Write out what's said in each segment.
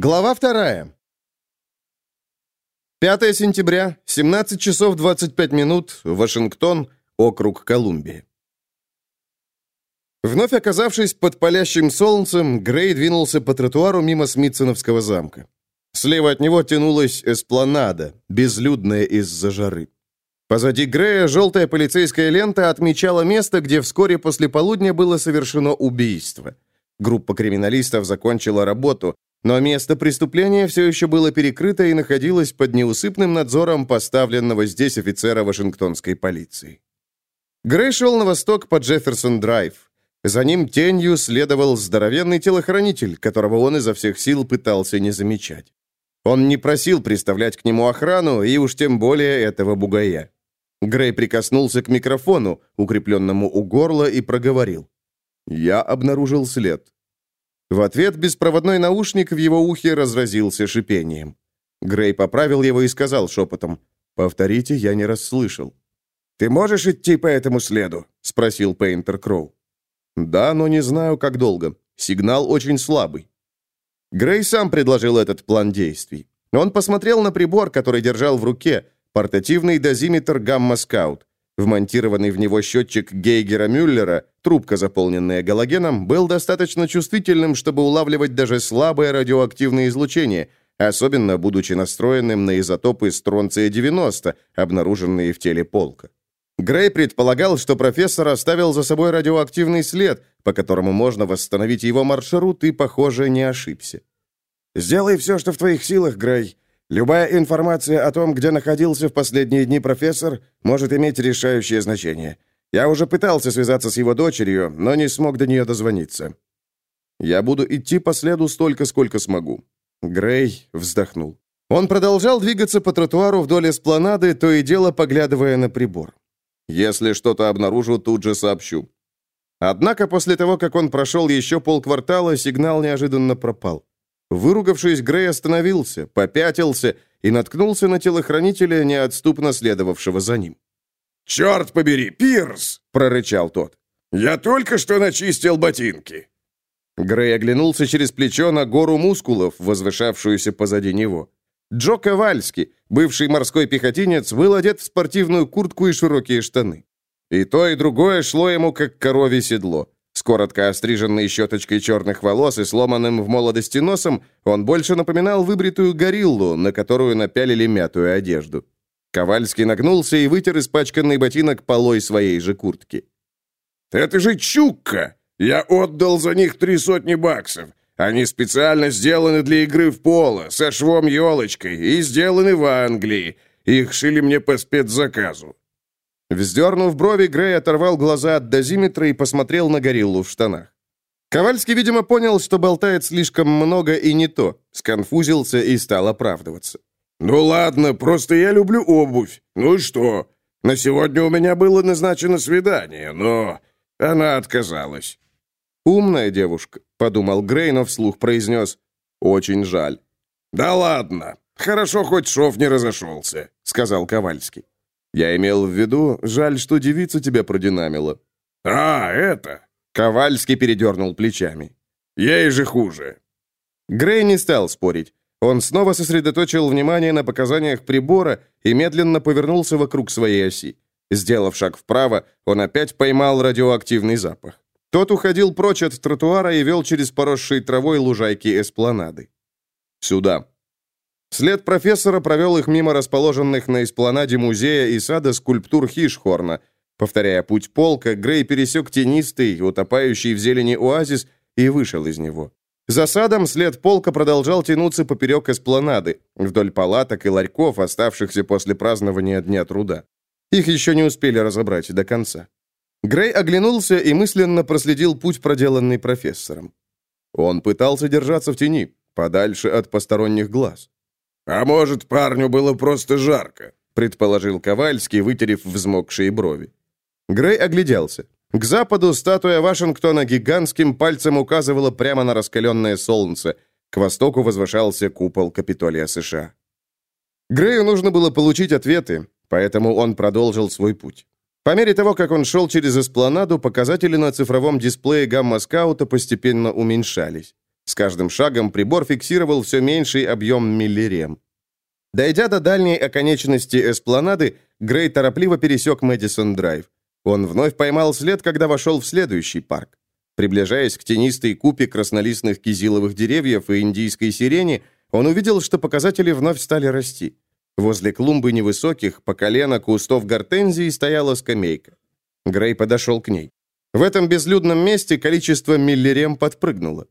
Глава вторая. 5 сентября, 17 часов 25 минут, Вашингтон, округ Колумбия. Вновь оказавшись под палящим солнцем, Грей двинулся по тротуару мимо Смитсоновского замка. Слева от него тянулась эспланада, безлюдная из-за жары. Позади Грея желтая полицейская лента отмечала место, где вскоре после полудня было совершено убийство. Группа криминалистов закончила работу, но место преступления все еще было перекрыто и находилось под неусыпным надзором поставленного здесь офицера Вашингтонской полиции. Грей шел на восток по Джефферсон-драйв. За ним тенью следовал здоровенный телохранитель, которого он изо всех сил пытался не замечать. Он не просил приставлять к нему охрану, и уж тем более этого бугая. Грей прикоснулся к микрофону, укрепленному у горла, и проговорил. «Я обнаружил след». В ответ беспроводной наушник в его ухе разразился шипением. Грей поправил его и сказал шепотом. «Повторите, я не расслышал». «Ты можешь идти по этому следу?» — спросил Пейнтер Кроу. «Да, но не знаю, как долго. Сигнал очень слабый». Грей сам предложил этот план действий. Он посмотрел на прибор, который держал в руке, портативный дозиметр «Гамма-скаут». Вмонтированный в него счетчик Гейгера-Мюллера, трубка, заполненная галогеном, был достаточно чувствительным, чтобы улавливать даже слабое радиоактивное излучение, особенно будучи настроенным на изотопы стронция-90, обнаруженные в теле полка. Грей предполагал, что профессор оставил за собой радиоактивный след, по которому можно восстановить его маршрут, и, похоже, не ошибся. «Сделай все, что в твоих силах, Грей. Любая информация о том, где находился в последние дни профессор, может иметь решающее значение. Я уже пытался связаться с его дочерью, но не смог до нее дозвониться. Я буду идти по следу столько, сколько смогу. Грей вздохнул. Он продолжал двигаться по тротуару вдоль эспланады, то и дело поглядывая на прибор. Если что-то обнаружу, тут же сообщу. Однако после того, как он прошел еще полквартала, сигнал неожиданно пропал. Выругавшись, Грей остановился, попятился и наткнулся на телохранителя, неотступно следовавшего за ним. «Черт побери, Пирс!» — прорычал тот. «Я только что начистил ботинки!» Грей оглянулся через плечо на гору мускулов, возвышавшуюся позади него. Джо Ковальский, бывший морской пехотинец, был одет в спортивную куртку и широкие штаны. И то, и другое шло ему, как коровье седло. С коротко остриженной щеточкой черных волос и сломанным в молодости носом, он больше напоминал выбритую гориллу, на которую напялили мятую одежду. Ковальский нагнулся и вытер испачканный ботинок полой своей же куртки. «Это же чукка! Я отдал за них три сотни баксов. Они специально сделаны для игры в поло, со швом-елочкой, и сделаны в Англии. Их шили мне по спецзаказу. Вздернув брови, Грей оторвал глаза от дозиметра и посмотрел на гориллу в штанах. Ковальский, видимо, понял, что болтает слишком много и не то, сконфузился и стал оправдываться. «Ну ладно, просто я люблю обувь. Ну и что? На сегодня у меня было назначено свидание, но она отказалась». «Умная девушка», — подумал Грей, но вслух произнес. «Очень жаль». «Да ладно. Хорошо, хоть шов не разошелся», — сказал Ковальский. Я имел в виду, жаль, что девица тебя продинамила». «А, это...» Ковальский передернул плечами. «Ей же хуже». Грей не стал спорить. Он снова сосредоточил внимание на показаниях прибора и медленно повернулся вокруг своей оси. Сделав шаг вправо, он опять поймал радиоактивный запах. Тот уходил прочь от тротуара и вел через поросшие травой лужайки эспланады. «Сюда», След профессора провел их мимо расположенных на эспланаде музея и сада скульптур Хишхорна. Повторяя путь полка, Грей пересек тенистый, утопающий в зелени оазис и вышел из него. За садом след полка продолжал тянуться поперек эспланады, вдоль палаток и ларьков, оставшихся после празднования Дня труда. Их еще не успели разобрать до конца. Грей оглянулся и мысленно проследил путь, проделанный профессором. Он пытался держаться в тени, подальше от посторонних глаз. «А может, парню было просто жарко», — предположил Ковальский, вытерев взмокшие брови. Грей огляделся. К западу статуя Вашингтона гигантским пальцем указывала прямо на раскаленное солнце. К востоку возвышался купол Капитолия США. Грею нужно было получить ответы, поэтому он продолжил свой путь. По мере того, как он шел через эспланаду, показатели на цифровом дисплее гамма-скаута постепенно уменьшались. С каждым шагом прибор фиксировал все меньший объем миллирем. Дойдя до дальней оконечности эспланады, Грей торопливо пересек Мэдисон-драйв. Он вновь поймал след, когда вошел в следующий парк. Приближаясь к тенистой купе краснолистных кизиловых деревьев и индийской сирени, он увидел, что показатели вновь стали расти. Возле клумбы невысоких, по колено кустов гортензии стояла скамейка. Грей подошел к ней. В этом безлюдном месте количество миллирем подпрыгнуло.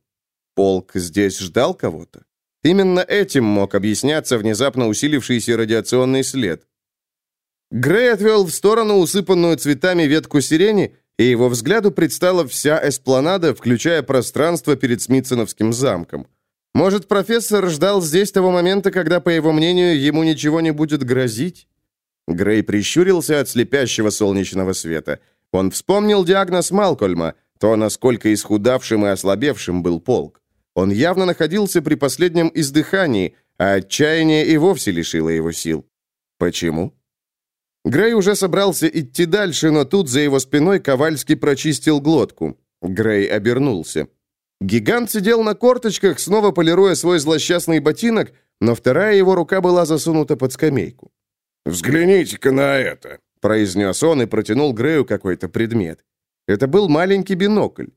Полк здесь ждал кого-то. Именно этим мог объясняться внезапно усилившийся радиационный след. Грей отвел в сторону усыпанную цветами ветку сирени, и его взгляду предстала вся эспланада, включая пространство перед Смитсоновским замком. Может, профессор ждал здесь того момента, когда, по его мнению, ему ничего не будет грозить? Грей прищурился от слепящего солнечного света. Он вспомнил диагноз Малкольма, то, насколько исхудавшим и ослабевшим был полк. Он явно находился при последнем издыхании, а отчаяние и вовсе лишило его сил. Почему? Грей уже собрался идти дальше, но тут за его спиной Ковальский прочистил глотку. Грей обернулся. Гигант сидел на корточках, снова полируя свой злосчастный ботинок, но вторая его рука была засунута под скамейку. «Взгляните-ка на это!» — произнес он и протянул Грею какой-то предмет. Это был маленький бинокль.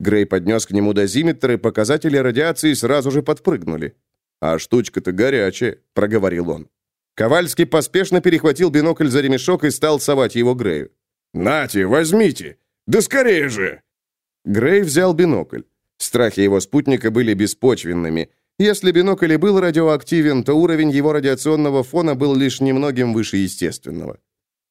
Грей поднес к нему дозиметр, и показатели радиации сразу же подпрыгнули. «А штучка-то горячая», — проговорил он. Ковальский поспешно перехватил бинокль за ремешок и стал совать его Грею. «Нате, возьмите! Да скорее же!» Грей взял бинокль. Страхи его спутника были беспочвенными. Если бинокль и был радиоактивен, то уровень его радиационного фона был лишь немногим выше естественного.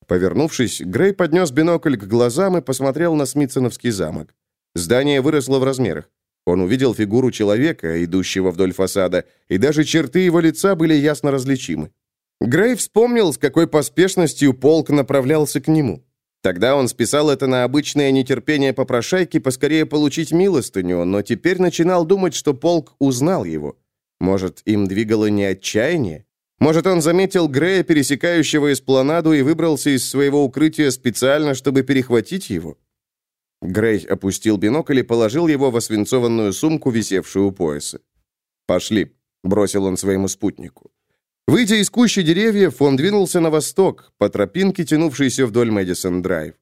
Повернувшись, Грей поднес бинокль к глазам и посмотрел на Смитсоновский замок. Здание выросло в размерах. Он увидел фигуру человека, идущего вдоль фасада, и даже черты его лица были ясно различимы. Грей вспомнил, с какой поспешностью полк направлялся к нему. Тогда он списал это на обычное нетерпение попрошайки поскорее получить милостыню, но теперь начинал думать, что полк узнал его. Может, им двигало не отчаяние? Может, он заметил Грея, пересекающего эспланаду, и выбрался из своего укрытия специально, чтобы перехватить его? Грей опустил бинокль и положил его в освинцованную сумку, висевшую у пояса. «Пошли», — бросил он своему спутнику. Выйдя из кущи деревьев, он двинулся на восток, по тропинке, тянувшейся вдоль Мэдисон-драйв.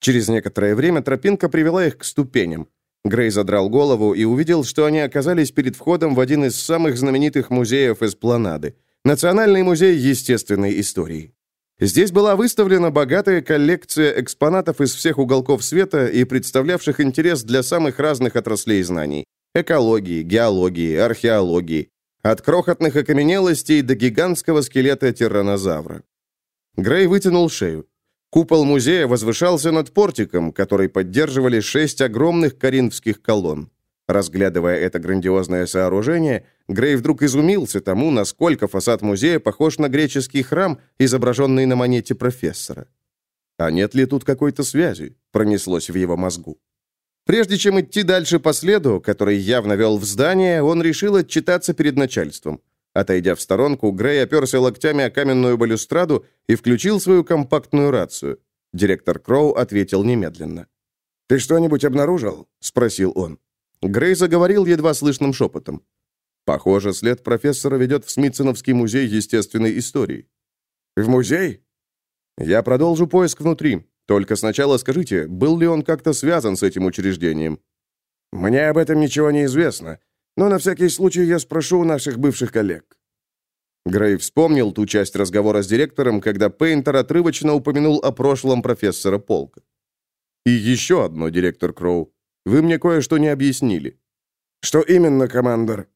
Через некоторое время тропинка привела их к ступеням. Грей задрал голову и увидел, что они оказались перед входом в один из самых знаменитых музеев Эспланады – Национальный музей естественной истории. Здесь была выставлена богатая коллекция экспонатов из всех уголков света и представлявших интерес для самых разных отраслей знаний – экологии, геологии, археологии, от крохотных окаменелостей до гигантского скелета тираннозавра. Грей вытянул шею. Купол музея возвышался над портиком, который поддерживали шесть огромных коринфских колонн. Разглядывая это грандиозное сооружение, Грей вдруг изумился тому, насколько фасад музея похож на греческий храм, изображенный на монете профессора. «А нет ли тут какой-то связи?» — пронеслось в его мозгу. Прежде чем идти дальше по следу, который явно вел в здание, он решил отчитаться перед начальством. Отойдя в сторонку, Грей оперся локтями о каменную балюстраду и включил свою компактную рацию. Директор Кроу ответил немедленно. «Ты что-нибудь обнаружил?» — спросил он. Грей заговорил едва слышным шепотом. «Похоже, след профессора ведет в Смитсоновский музей естественной истории». «В музей?» «Я продолжу поиск внутри. Только сначала скажите, был ли он как-то связан с этим учреждением?» «Мне об этом ничего не известно, но на всякий случай я спрошу у наших бывших коллег». Грей вспомнил ту часть разговора с директором, когда Пейнтер отрывочно упомянул о прошлом профессора Полка. «И еще одно, директор Кроу. Вы мне кое-что не объяснили». «Что именно, командор?»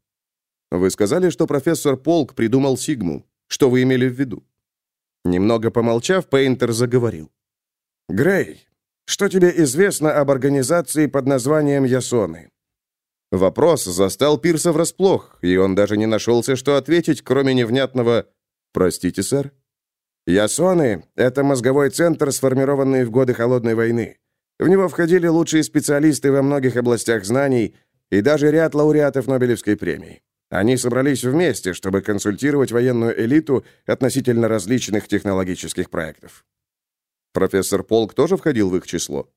«Вы сказали, что профессор Полк придумал Сигму. Что вы имели в виду?» Немного помолчав, Пейнтер заговорил. Грей, что тебе известно об организации под названием Ясоны? Вопрос застал Пирса врасплох, и он даже не нашелся, что ответить, кроме невнятного «Простите, сэр». Ясоны — это мозговой центр, сформированный в годы Холодной войны. В него входили лучшие специалисты во многих областях знаний и даже ряд лауреатов Нобелевской премии. Они собрались вместе, чтобы консультировать военную элиту относительно различных технологических проектов. Профессор Полк тоже входил в их число?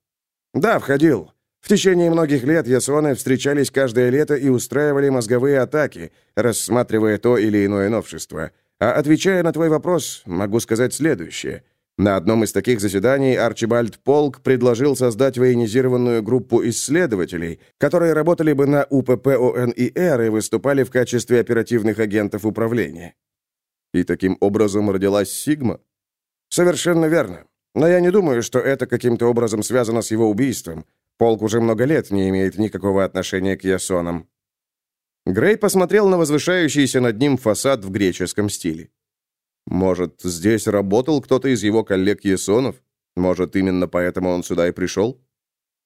Да, входил. В течение многих лет ясоны встречались каждое лето и устраивали мозговые атаки, рассматривая то или иное новшество. А отвечая на твой вопрос, могу сказать следующее. На одном из таких заседаний Арчибальд Полк предложил создать военизированную группу исследователей, которые работали бы на УПП ОНИР и выступали в качестве оперативных агентов управления. И таким образом родилась Сигма? Совершенно верно. Но я не думаю, что это каким-то образом связано с его убийством. Полк уже много лет не имеет никакого отношения к ясонам. Грей посмотрел на возвышающийся над ним фасад в греческом стиле. Может, здесь работал кто-то из его коллег-ясонов? Может, именно поэтому он сюда и пришел?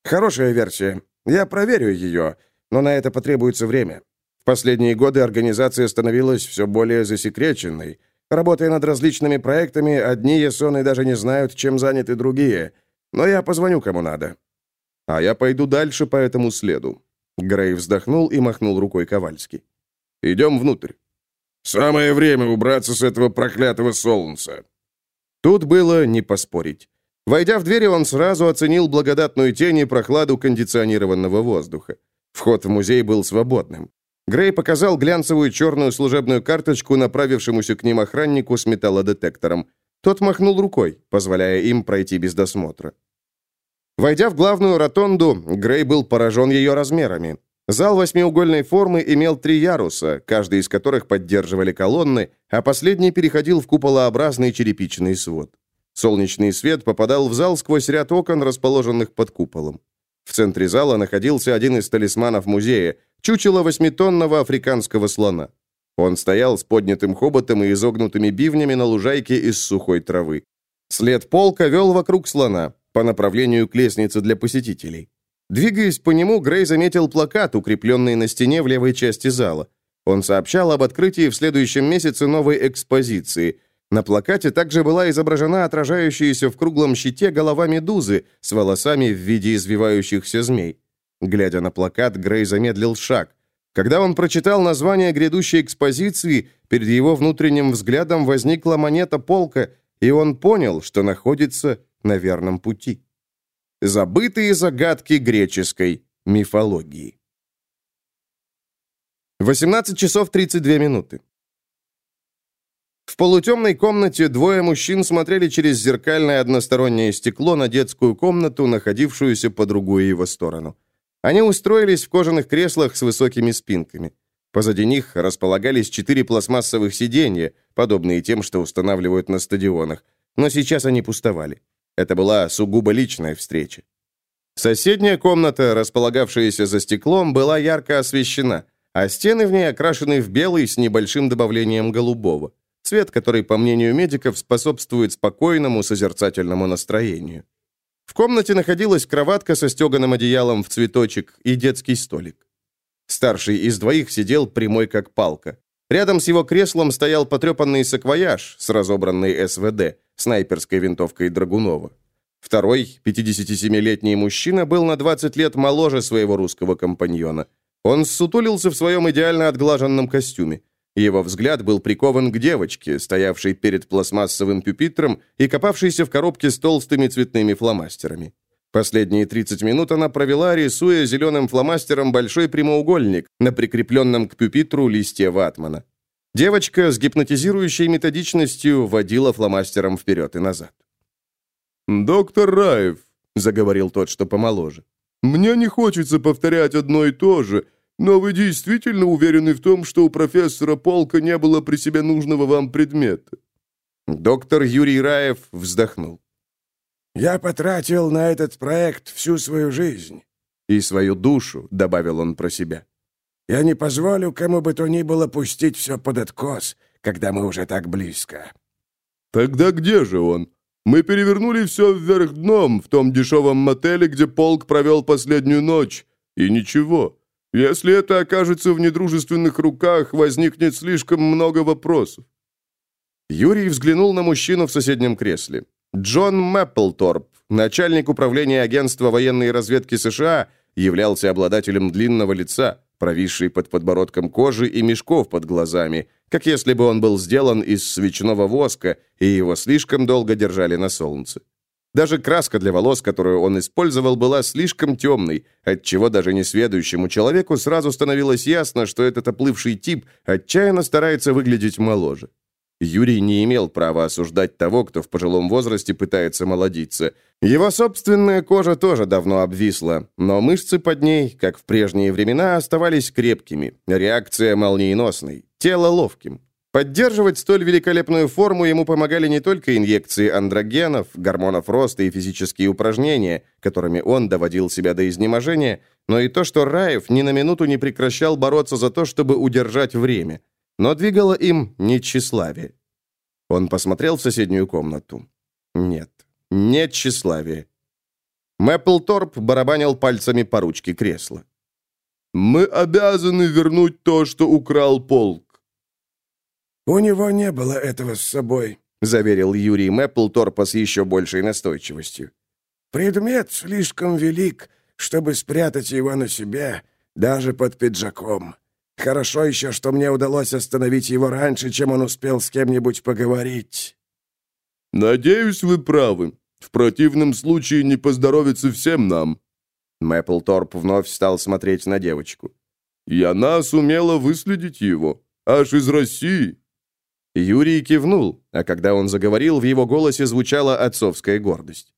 Хорошая версия. Я проверю ее, но на это потребуется время. В последние годы организация становилась все более засекреченной. Работая над различными проектами, одни ясоны даже не знают, чем заняты другие. Но я позвоню кому надо. А я пойду дальше по этому следу. Грей вздохнул и махнул рукой Ковальски. «Идем внутрь». «Самое время убраться с этого проклятого солнца». Тут было не поспорить. Войдя в двери, он сразу оценил благодатную тень и прохладу кондиционированного воздуха. Вход в музей был свободным. Грей показал глянцевую черную служебную карточку направившемуся к ним охраннику с металлодетектором. Тот махнул рукой, позволяя им пройти без досмотра. Войдя в главную ротонду, Грей был поражен ее размерами. Зал восьмиугольной формы имел три яруса, каждый из которых поддерживали колонны, а последний переходил в куполообразный черепичный свод. Солнечный свет попадал в зал сквозь ряд окон, расположенных под куполом. В центре зала находился один из талисманов музея, чучело восьмитонного африканского слона. Он стоял с поднятым хоботом и изогнутыми бивнями на лужайке из сухой травы. След полка вел вокруг слона, по направлению к лестнице для посетителей. Двигаясь по нему, Грей заметил плакат, укрепленный на стене в левой части зала. Он сообщал об открытии в следующем месяце новой экспозиции. На плакате также была изображена отражающаяся в круглом щите голова медузы с волосами в виде извивающихся змей. Глядя на плакат, Грей замедлил шаг. Когда он прочитал название грядущей экспозиции, перед его внутренним взглядом возникла монета полка, и он понял, что находится на верном пути. Забытые загадки греческой мифологии. 18 часов 32 минуты. В полутемной комнате двое мужчин смотрели через зеркальное одностороннее стекло на детскую комнату, находившуюся по другую его сторону. Они устроились в кожаных креслах с высокими спинками. Позади них располагались четыре пластмассовых сиденья, подобные тем, что устанавливают на стадионах, но сейчас они пустовали. Это была сугубо личная встреча. Соседняя комната, располагавшаяся за стеклом, была ярко освещена, а стены в ней окрашены в белый с небольшим добавлением голубого. Цвет, который, по мнению медиков, способствует спокойному созерцательному настроению. В комнате находилась кроватка со стеганым одеялом в цветочек и детский столик. Старший из двоих сидел прямой как палка. Рядом с его креслом стоял потрепанный саквояж с разобранной СВД, снайперской винтовкой Драгунова. Второй, 57-летний мужчина, был на 20 лет моложе своего русского компаньона. Он ссутулился в своем идеально отглаженном костюме. Его взгляд был прикован к девочке, стоявшей перед пластмассовым пюпитром и копавшейся в коробке с толстыми цветными фломастерами. Последние 30 минут она провела, рисуя зеленым фломастером большой прямоугольник на прикрепленном к пюпитру листе ватмана. Девочка с гипнотизирующей методичностью водила фломастером вперед и назад. «Доктор Раев», — заговорил тот, что помоложе, — «мне не хочется повторять одно и то же, но вы действительно уверены в том, что у профессора Полка не было при себе нужного вам предмета?» Доктор Юрий Раев вздохнул. «Я потратил на этот проект всю свою жизнь». «И свою душу», — добавил он про себя. «Я не позволю кому бы то ни было пустить все под откос, когда мы уже так близко». «Тогда где же он? Мы перевернули все вверх дном в том дешевом мотеле, где полк провел последнюю ночь. И ничего. Если это окажется в недружественных руках, возникнет слишком много вопросов». Юрий взглянул на мужчину в соседнем кресле. Джон Мэпплторп, начальник управления агентства военной разведки США, являлся обладателем длинного лица, провисшей под подбородком кожи и мешков под глазами, как если бы он был сделан из свечного воска, и его слишком долго держали на солнце. Даже краска для волос, которую он использовал, была слишком темной, отчего даже несведущему человеку сразу становилось ясно, что этот оплывший тип отчаянно старается выглядеть моложе. Юрий не имел права осуждать того, кто в пожилом возрасте пытается молодиться. Его собственная кожа тоже давно обвисла, но мышцы под ней, как в прежние времена, оставались крепкими, реакция молниеносной, тело ловким. Поддерживать столь великолепную форму ему помогали не только инъекции андрогенов, гормонов роста и физические упражнения, которыми он доводил себя до изнеможения, но и то, что Раев ни на минуту не прекращал бороться за то, чтобы удержать время. Но двигало им не тщеславие. Он посмотрел в соседнюю комнату. Нет, нет тщеславия. Мэпплторп барабанил пальцами по ручке кресла. «Мы обязаны вернуть то, что украл полк. «У него не было этого с собой», — заверил Юрий Мэпплторпа с еще большей настойчивостью. «Предмет слишком велик, чтобы спрятать его на себе, даже под пиджаком. Хорошо еще, что мне удалось остановить его раньше, чем он успел с кем-нибудь поговорить». «Надеюсь, вы правы. В противном случае не поздоровится всем нам». Мэпплторп вновь стал смотреть на девочку. «И она сумела выследить его. Аж из России. Юрий кивнул, а когда он заговорил, в его голосе звучала отцовская гордость.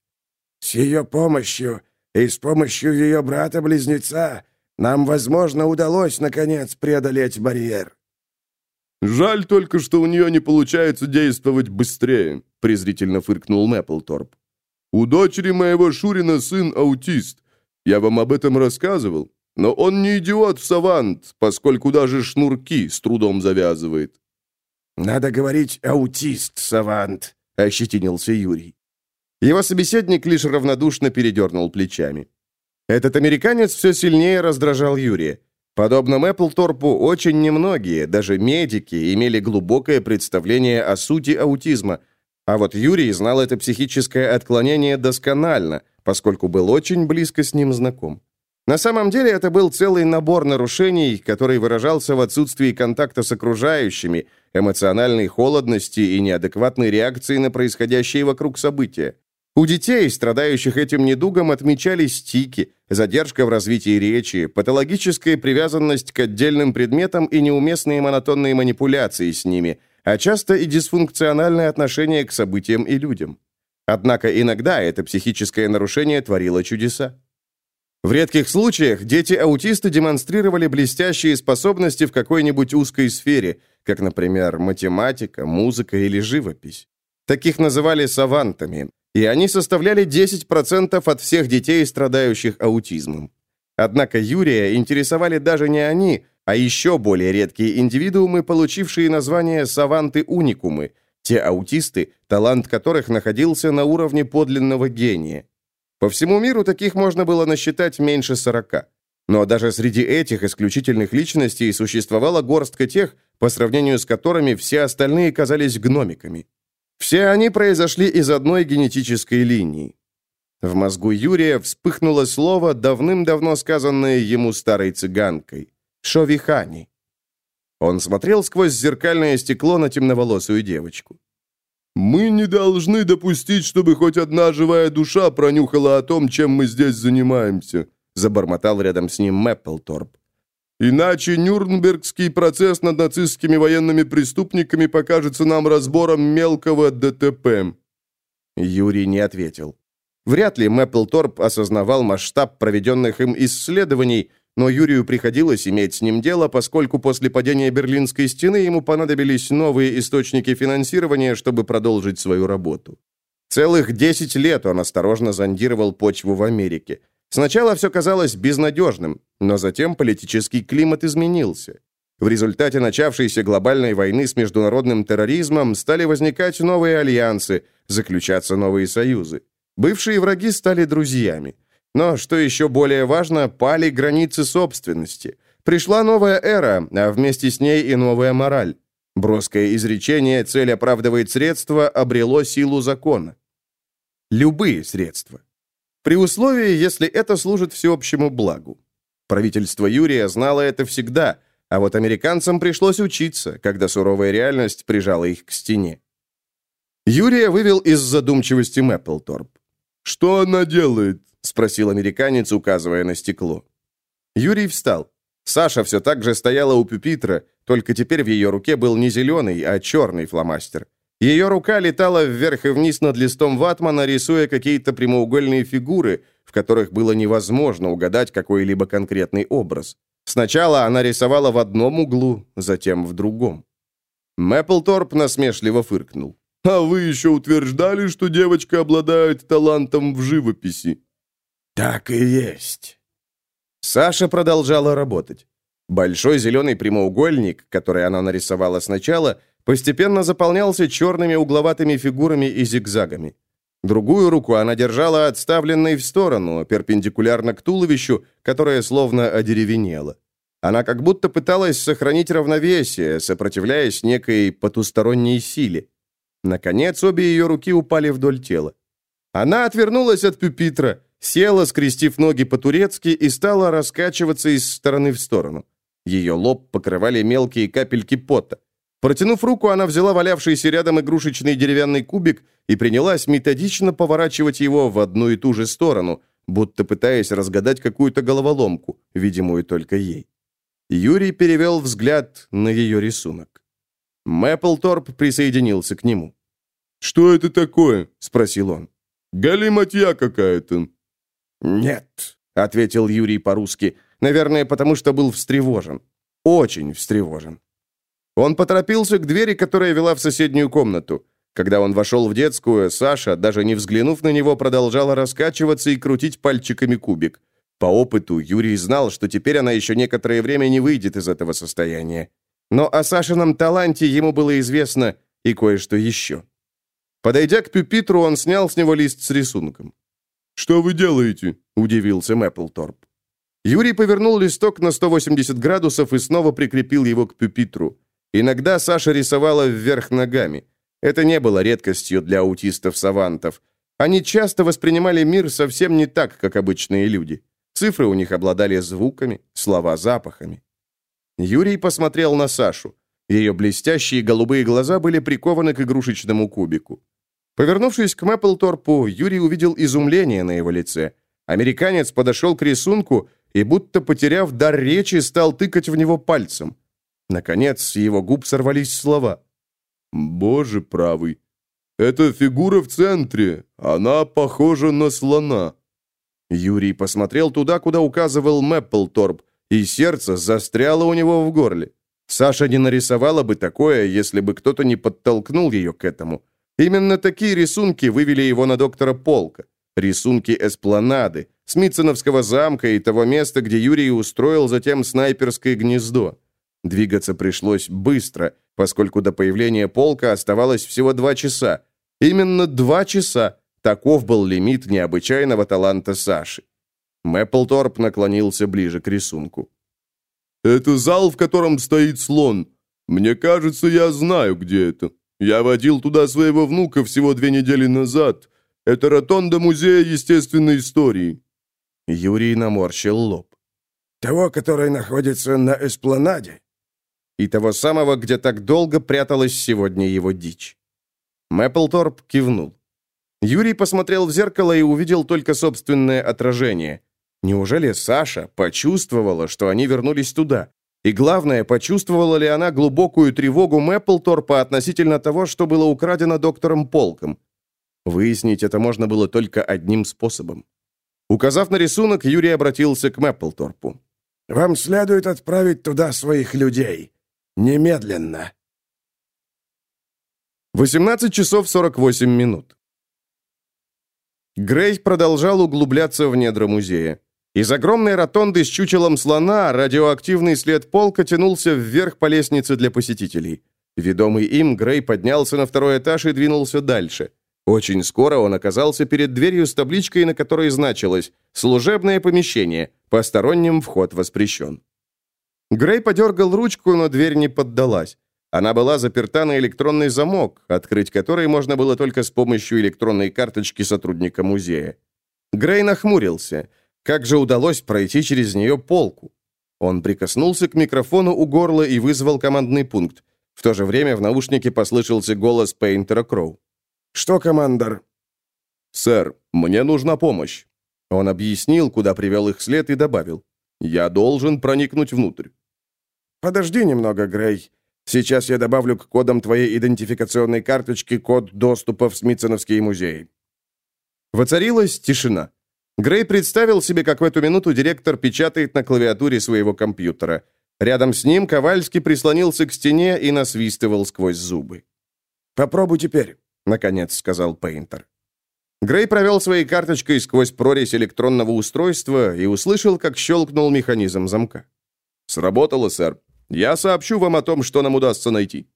«С ее помощью и с помощью ее брата-близнеца нам, возможно, удалось, наконец, преодолеть барьер». «Жаль только, что у нее не получается действовать быстрее», презрительно фыркнул Мэпплторп. «У дочери моего Шурина сын аутист. Я вам об этом рассказывал. Но он не идиот-савант, поскольку даже шнурки с трудом завязывает. «Надо говорить аутист-савант», — ощетинился Юрий. Его собеседник лишь равнодушно передернул плечами. Этот американец все сильнее раздражал Юрия. Подобно Мэпплторпу, очень немногие, даже медики, имели глубокое представление о сути аутизма, а вот Юрий знал это психическое отклонение досконально, поскольку был очень близко с ним знаком. На самом деле это был целый набор нарушений, который выражался в отсутствии контакта с окружающими, эмоциональной холодности и неадекватной реакции на происходящие вокруг события. У детей, страдающих этим недугом, отмечались тики, задержка в развитии речи, патологическая привязанность к отдельным предметам и неуместные монотонные манипуляции с ними, а часто и дисфункциональное отношение к событиям и людям. Однако иногда это психическое нарушение творило чудеса. В редких случаях дети-аутисты демонстрировали блестящие способности в какой-нибудь узкой сфере, как, например, математика, музыка или живопись. Таких называли савантами, и они составляли 10% от всех детей, страдающих аутизмом. Однако Юрия интересовали даже не они, а еще более редкие индивидуумы, получившие название саванты-уникумы, те аутисты, талант которых находился на уровне подлинного гения. По всему миру таких можно было насчитать меньше сорока. Но даже среди этих исключительных личностей существовала горстка тех, по сравнению с которыми все остальные казались гномиками. Все они произошли из одной генетической линии. В мозгу Юрия вспыхнуло слово, давным-давно сказанное ему старой цыганкой — «шовихани». Он смотрел сквозь зеркальное стекло на темноволосую девочку. «Мы не должны допустить, чтобы хоть одна живая душа пронюхала о том, чем мы здесь занимаемся», забормотал рядом с ним Мэпплторп. «Иначе Нюрнбергский процесс над нацистскими военными преступниками покажется нам разбором мелкого ДТП». Юрий не ответил. Вряд ли Мэпплторп осознавал масштаб проведенных им исследований, но Юрию приходилось иметь с ним дело, поскольку после падения Берлинской стены ему понадобились новые источники финансирования, чтобы продолжить свою работу. Целых 10 лет он осторожно зондировал почву в Америке. Сначала все казалось безнадежным, но затем политический климат изменился. В результате начавшейся глобальной войны с международным терроризмом стали возникать новые альянсы, заключаться новые союзы. Бывшие враги стали друзьями. Но, что еще более важно, пали границы собственности. Пришла новая эра, а вместе с ней и новая мораль. Броское изречение «цель оправдывает средства» обрело силу закона. Любые средства. При условии, если это служит всеобщему благу. Правительство Юрия знало это всегда, а вот американцам пришлось учиться, когда суровая реальность прижала их к стене. Юрия вывел из задумчивости Мэпплторп. «Что она делает?» — спросил американец, указывая на стекло. Юрий встал. Саша все так же стояла у пюпитра, только теперь в ее руке был не зеленый, а черный фломастер. Ее рука летала вверх и вниз над листом ватмана, рисуя какие-то прямоугольные фигуры, в которых было невозможно угадать какой-либо конкретный образ. Сначала она рисовала в одном углу, затем в другом. Мэпплторп насмешливо фыркнул. «А вы еще утверждали, что девочка обладает талантом в живописи?» «Так и есть». Саша продолжала работать. Большой зеленый прямоугольник, который она нарисовала сначала, постепенно заполнялся черными угловатыми фигурами и зигзагами. Другую руку она держала отставленной в сторону, перпендикулярно к туловищу, которое словно одеревенело. Она как будто пыталась сохранить равновесие, сопротивляясь некой потусторонней силе. Наконец, обе ее руки упали вдоль тела. Она отвернулась от пюпитра, села, скрестив ноги по-турецки, и стала раскачиваться из стороны в сторону. Ее лоб покрывали мелкие капельки пота. Протянув руку, она взяла валявшийся рядом игрушечный деревянный кубик и принялась методично поворачивать его в одну и ту же сторону, будто пытаясь разгадать какую-то головоломку, видимую только ей. Юрий перевел взгляд на ее рисунок. Мэпплторп присоединился к нему. «Что это такое?» — спросил он. «Галиматья какая-то». «Нет», — ответил Юрий по-русски, наверное, потому что был встревожен. Очень встревожен. Он поторопился к двери, которая вела в соседнюю комнату. Когда он вошел в детскую, Саша, даже не взглянув на него, продолжала раскачиваться и крутить пальчиками кубик. По опыту Юрий знал, что теперь она еще некоторое время не выйдет из этого состояния. Но о Сашином таланте ему было известно и кое-что еще. Подойдя к пюпитру, он снял с него лист с рисунком. «Что вы делаете?» – удивился Мэпплторп. Юрий повернул листок на 180 градусов и снова прикрепил его к пюпитру. Иногда Саша рисовала вверх ногами. Это не было редкостью для аутистов-савантов. Они часто воспринимали мир совсем не так, как обычные люди. Цифры у них обладали звуками, слова запахами. Юрий посмотрел на Сашу. Ее блестящие голубые глаза были прикованы к игрушечному кубику. Повернувшись к Мэпплторпу, Юрий увидел изумление на его лице. Американец подошел к рисунку и, будто потеряв дар речи, стал тыкать в него пальцем. Наконец, с его губ сорвались слова. «Боже правый! Эта фигура в центре, она похожа на слона». Юрий посмотрел туда, куда указывал Мэпплторп, и сердце застряло у него в горле. Саша не нарисовала бы такое, если бы кто-то не подтолкнул ее к этому. Именно такие рисунки вывели его на доктора Полка. Рисунки эспланады, Смитсоновского замка и того места, где Юрий устроил затем снайперское гнездо. Двигаться пришлось быстро, поскольку до появления полка оставалось всего два часа. Именно два часа. Таков был лимит необычайного таланта Саши. Мэпплторп наклонился ближе к рисунку. «Это зал, в котором стоит слон. Мне кажется, я знаю, где это. Я водил туда своего внука всего две недели назад. Это ротонда Музея естественной истории». Юрий наморщил лоб. «Того, который находится на эспланаде?» И того самого, где так долго пряталась сегодня его дичь. Мэпплторп кивнул. Юрий посмотрел в зеркало и увидел только собственное отражение. Неужели Саша почувствовала, что они вернулись туда? И главное, почувствовала ли она глубокую тревогу Мэпплторпа относительно того, что было украдено доктором Полком? Выяснить это можно было только одним способом. Указав на рисунок, Юрий обратился к Мэпплторпу. «Вам следует отправить туда своих людей. Немедленно». 18 часов 48 минут. Грей продолжал углубляться в недра музея. Из огромной ротонды с чучелом слона радиоактивный след полка тянулся вверх по лестнице для посетителей. Ведомый им, Грей поднялся на второй этаж и двинулся дальше. Очень скоро он оказался перед дверью с табличкой, на которой значилось «Служебное помещение. Посторонним вход воспрещен». Грей подергал ручку, но дверь не поддалась. Она была заперта на электронный замок, открыть который можно было только с помощью электронной карточки сотрудника музея. Грей нахмурился – как же удалось пройти через нее полку? Он прикоснулся к микрофону у горла и вызвал командный пункт. В то же время в наушнике послышался голос Пейнтера Кроу. «Что, командор?» «Сэр, мне нужна помощь». Он объяснил, куда привел их след, и добавил. «Я должен проникнуть внутрь». «Подожди немного, Грей. Сейчас я добавлю к кодам твоей идентификационной карточки код доступа в Смитсоновский музей». Воцарилась тишина. Грей представил себе, как в эту минуту директор печатает на клавиатуре своего компьютера. Рядом с ним Ковальский прислонился к стене и насвистывал сквозь зубы. «Попробуй теперь», — наконец сказал Пейнтер. Грей провел своей карточкой сквозь прорезь электронного устройства и услышал, как щелкнул механизм замка. «Сработало, сэр. Я сообщу вам о том, что нам удастся найти».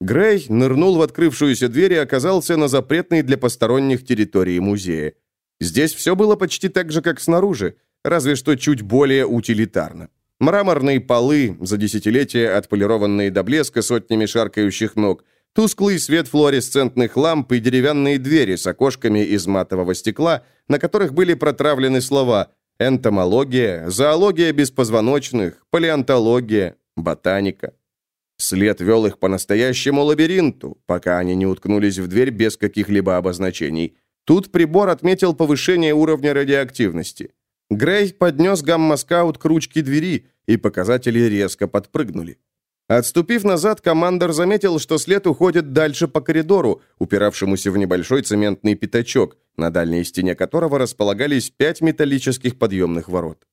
Грей нырнул в открывшуюся дверь и оказался на запретной для посторонних территории музея. Здесь все было почти так же, как снаружи, разве что чуть более утилитарно. Мраморные полы, за десятилетия отполированные до блеска сотнями шаркающих ног, тусклый свет флуоресцентных ламп и деревянные двери с окошками из матового стекла, на которых были протравлены слова энтомология, зоология беспозвоночных, палеонтология, ботаника. След вел их по настоящему лабиринту, пока они не уткнулись в дверь без каких-либо обозначений. Тут прибор отметил повышение уровня радиоактивности. Грей поднес гамма-скаут к ручке двери, и показатели резко подпрыгнули. Отступив назад, командор заметил, что след уходит дальше по коридору, упиравшемуся в небольшой цементный пятачок, на дальней стене которого располагались пять металлических подъемных ворот.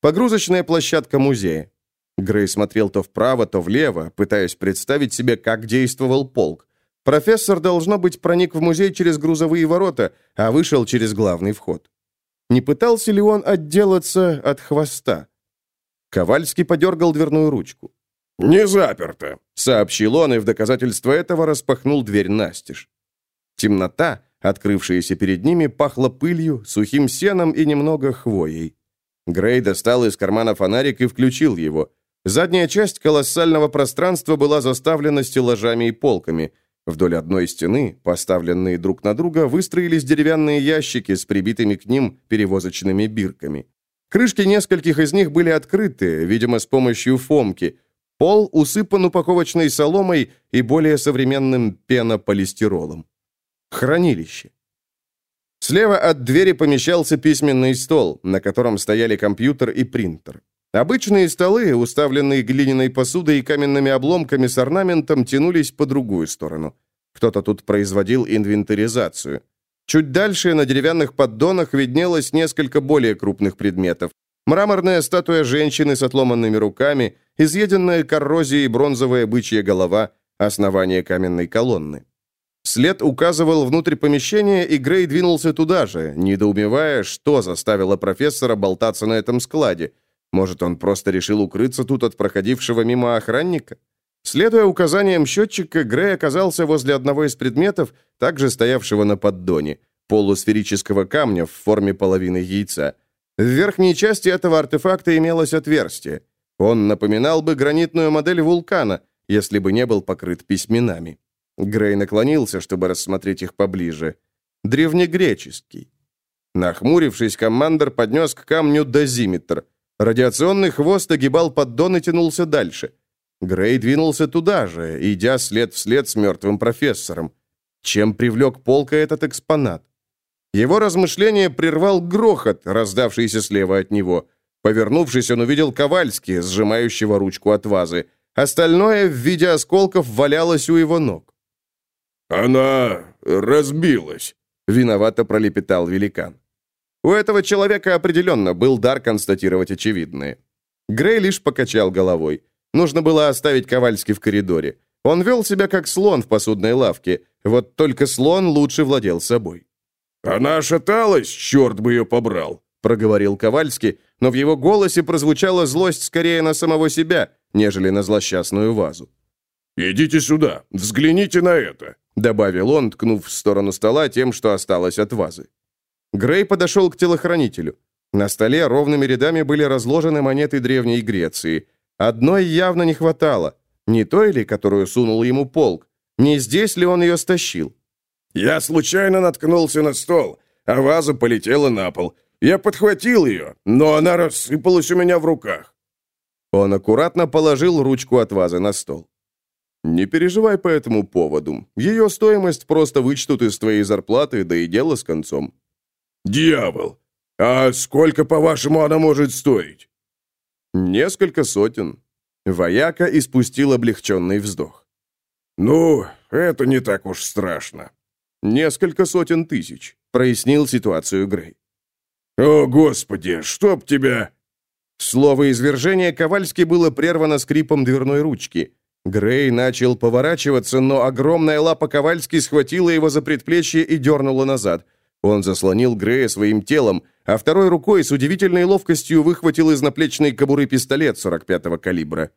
Погрузочная площадка музея. Грей смотрел то вправо, то влево, пытаясь представить себе, как действовал полк. Профессор, должно быть, проник в музей через грузовые ворота, а вышел через главный вход. Не пытался ли он отделаться от хвоста? Ковальский подергал дверную ручку. «Не заперто», — сообщил он, и в доказательство этого распахнул дверь настежь. Темнота, открывшаяся перед ними, пахла пылью, сухим сеном и немного хвоей. Грей достал из кармана фонарик и включил его. Задняя часть колоссального пространства была заставлена стеллажами и полками. Вдоль одной стены, поставленные друг на друга, выстроились деревянные ящики с прибитыми к ним перевозочными бирками. Крышки нескольких из них были открыты, видимо, с помощью фомки. Пол усыпан упаковочной соломой и более современным пенополистиролом. Хранилище. Слева от двери помещался письменный стол, на котором стояли компьютер и принтер. Обычные столы, уставленные глиняной посудой и каменными обломками с орнаментом, тянулись по другую сторону. Кто-то тут производил инвентаризацию. Чуть дальше на деревянных поддонах виднелось несколько более крупных предметов. Мраморная статуя женщины с отломанными руками, изъеденная коррозией бронзовая бычья голова, основание каменной колонны. След указывал внутрь помещения, и Грей двинулся туда же, недоумевая, что заставило профессора болтаться на этом складе. Может, он просто решил укрыться тут от проходившего мимо охранника? Следуя указаниям счетчика, Грей оказался возле одного из предметов, также стоявшего на поддоне, полусферического камня в форме половины яйца. В верхней части этого артефакта имелось отверстие. Он напоминал бы гранитную модель вулкана, если бы не был покрыт письменами. Грей наклонился, чтобы рассмотреть их поближе. Древнегреческий. Нахмурившись, командор поднес к камню дозиметр. Радиационный хвост огибал поддон и тянулся дальше. Грей двинулся туда же, идя след вслед с мертвым профессором. Чем привлек полка этот экспонат? Его размышление прервал грохот, раздавшийся слева от него. Повернувшись, он увидел Ковальски, сжимающего ручку от вазы. Остальное в виде осколков валялось у его ног. «Она разбилась», — виновато пролепетал великан. У этого человека определенно был дар констатировать очевидное. Грей лишь покачал головой. Нужно было оставить Ковальски в коридоре. Он вел себя как слон в посудной лавке, вот только слон лучше владел собой. «Она шаталась, черт бы ее побрал», — проговорил Ковальский, но в его голосе прозвучала злость скорее на самого себя, нежели на злосчастную вазу. «Идите сюда, взгляните на это», — добавил он, ткнув в сторону стола тем, что осталось от вазы. Грей подошел к телохранителю. На столе ровными рядами были разложены монеты Древней Греции. Одной явно не хватало. Не той ли, которую сунул ему полк? Не здесь ли он ее стащил? «Я случайно наткнулся на стол, а ваза полетела на пол. Я подхватил ее, но она рассыпалась у меня в руках». Он аккуратно положил ручку от вазы на стол. Не переживай по этому поводу. Ее стоимость просто вычтут из твоей зарплаты, да и дело с концом. Дьявол! А сколько, по-вашему, она может стоить? Несколько сотен. Вояка испустил облегченный вздох. Ну, это не так уж страшно. Несколько сотен тысяч, прояснил ситуацию Грей. О, Господи, чтоб тебя... Слово извержения Ковальски было прервано скрипом дверной ручки. Грей начал поворачиваться, но огромная лапа Ковальски схватила его за предплечье и дернула назад. Он заслонил Грея своим телом, а второй рукой с удивительной ловкостью выхватил из наплечной кобуры пистолет 45-го калибра.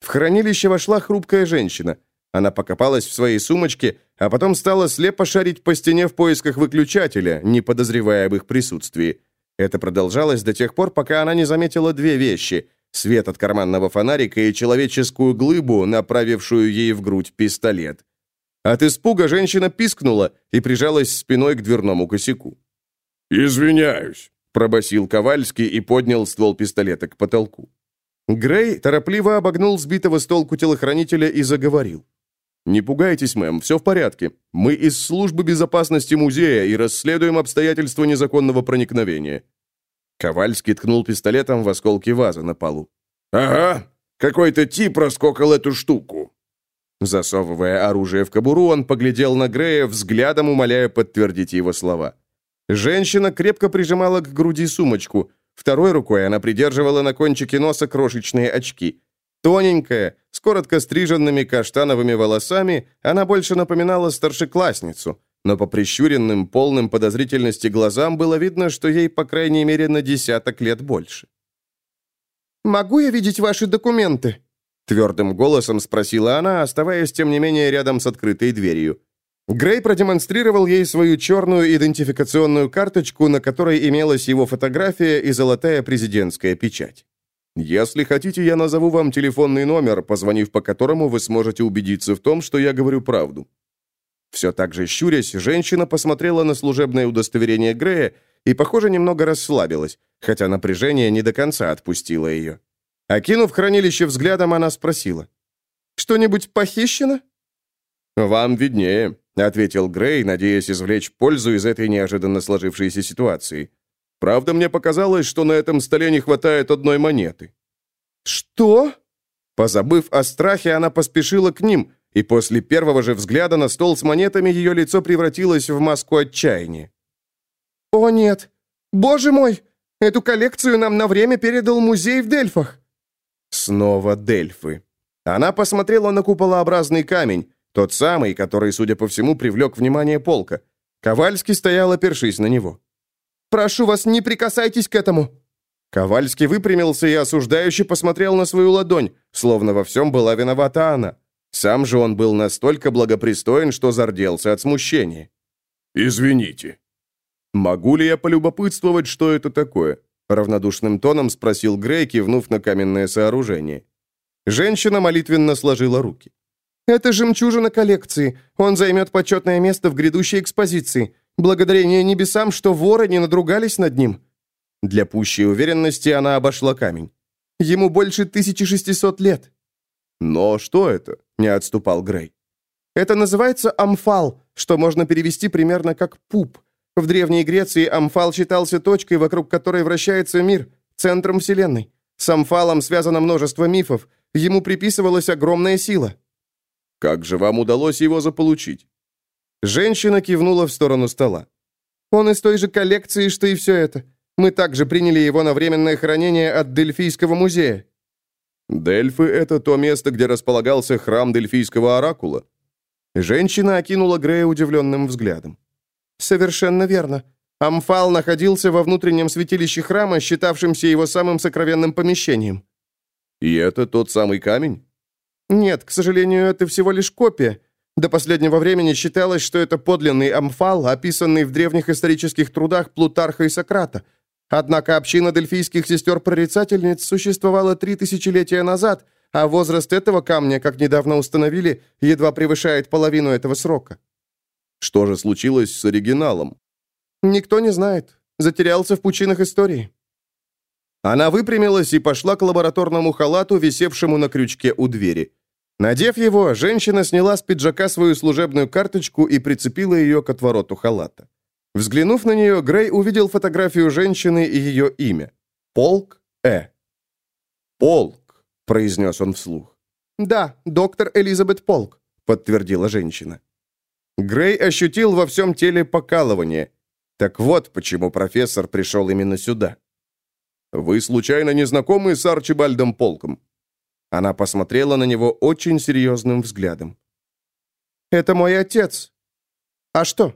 В хранилище вошла хрупкая женщина. Она покопалась в своей сумочке, а потом стала слепо шарить по стене в поисках выключателя, не подозревая об их присутствии. Это продолжалось до тех пор, пока она не заметила две вещи – свет от карманного фонарика и человеческую глыбу, направившую ей в грудь пистолет. От испуга женщина пискнула и прижалась спиной к дверному косяку. «Извиняюсь», — пробасил Ковальский и поднял ствол пистолета к потолку. Грей торопливо обогнул сбитого с толку телохранителя и заговорил. «Не пугайтесь, мэм, все в порядке. Мы из службы безопасности музея и расследуем обстоятельства незаконного проникновения». Ковальский ткнул пистолетом в осколки вазы на полу. «Ага, какой-то тип раскокал эту штуку». Засовывая оружие в кобуру, он поглядел на Грея, взглядом умоляя подтвердить его слова. Женщина крепко прижимала к груди сумочку. Второй рукой она придерживала на кончике носа крошечные очки. Тоненькая, с коротко стриженными каштановыми волосами, она больше напоминала старшеклассницу, но по прищуренным, полным подозрительности глазам было видно, что ей, по крайней мере, на десяток лет больше. «Могу я видеть ваши документы?» Твердым голосом спросила она, оставаясь, тем не менее, рядом с открытой дверью. Грей продемонстрировал ей свою черную идентификационную карточку, на которой имелась его фотография и золотая президентская печать. «Если хотите, я назову вам телефонный номер, позвонив по которому вы сможете убедиться в том, что я говорю правду». Все так же щурясь, женщина посмотрела на служебное удостоверение Грея и, похоже, немного расслабилась, хотя напряжение не до конца отпустило ее. Окинув хранилище взглядом, она спросила. «Что-нибудь похищено?» «Вам виднее», — ответил Грей, надеясь извлечь пользу из этой неожиданно сложившейся ситуации. «Правда, мне показалось, что на этом столе не хватает одной монеты». «Что?» Позабыв о страхе, она поспешила к ним, и после первого же взгляда на стол с монетами ее лицо превратилось в маску отчаяния. «О, нет! Боже мой! Эту коллекцию нам на время передал музей в Дельфах!» Снова Дельфы. Она посмотрела на куполообразный камень, тот самый, который, судя по всему, привлек внимание полка. Ковальский стоял, опершись на него. «Прошу вас, не прикасайтесь к этому!» Ковальский выпрямился и осуждающе посмотрел на свою ладонь, словно во всем была виновата она. Сам же он был настолько благопристоен, что зарделся от смущения. «Извините». «Могу ли я полюбопытствовать, что это такое?» Равнодушным тоном спросил Грей, кивнув на каменное сооружение. Женщина молитвенно сложила руки. Это жемчужина коллекции. Он займет почетное место в грядущей экспозиции. Благодарение небесам, что воры не надругались над ним». Для пущей уверенности она обошла камень. «Ему больше 1600 лет». «Но что это?» — не отступал Грей. «Это называется амфал, что можно перевести примерно как пуп. В Древней Греции амфал считался точкой, вокруг которой вращается мир, центром Вселенной. С амфалом связано множество мифов. Ему приписывалась огромная сила». Как же вам удалось его заполучить?» Женщина кивнула в сторону стола. «Он из той же коллекции, что и все это. Мы также приняли его на временное хранение от Дельфийского музея». «Дельфы — это то место, где располагался храм Дельфийского оракула?» Женщина окинула Грея удивленным взглядом. «Совершенно верно. Амфал находился во внутреннем святилище храма, считавшемся его самым сокровенным помещением». «И это тот самый камень?» Нет, к сожалению, это всего лишь копия. До последнего времени считалось, что это подлинный амфал, описанный в древних исторических трудах Плутарха и Сократа. Однако община дельфийских сестер-прорицательниц существовала три тысячелетия назад, а возраст этого камня, как недавно установили, едва превышает половину этого срока. Что же случилось с оригиналом? Никто не знает. Затерялся в пучинах истории. Она выпрямилась и пошла к лабораторному халату, висевшему на крючке у двери. Надев его, женщина сняла с пиджака свою служебную карточку и прицепила ее к отвороту халата. Взглянув на нее, Грей увидел фотографию женщины и ее имя. Полк Э. «Полк», — произнес он вслух. «Да, доктор Элизабет Полк», — подтвердила женщина. Грей ощутил во всем теле покалывание. Так вот, почему профессор пришел именно сюда. «Вы случайно не знакомы с Арчибальдом Полком?» Она посмотрела на него очень серьезным взглядом. «Это мой отец. А что?»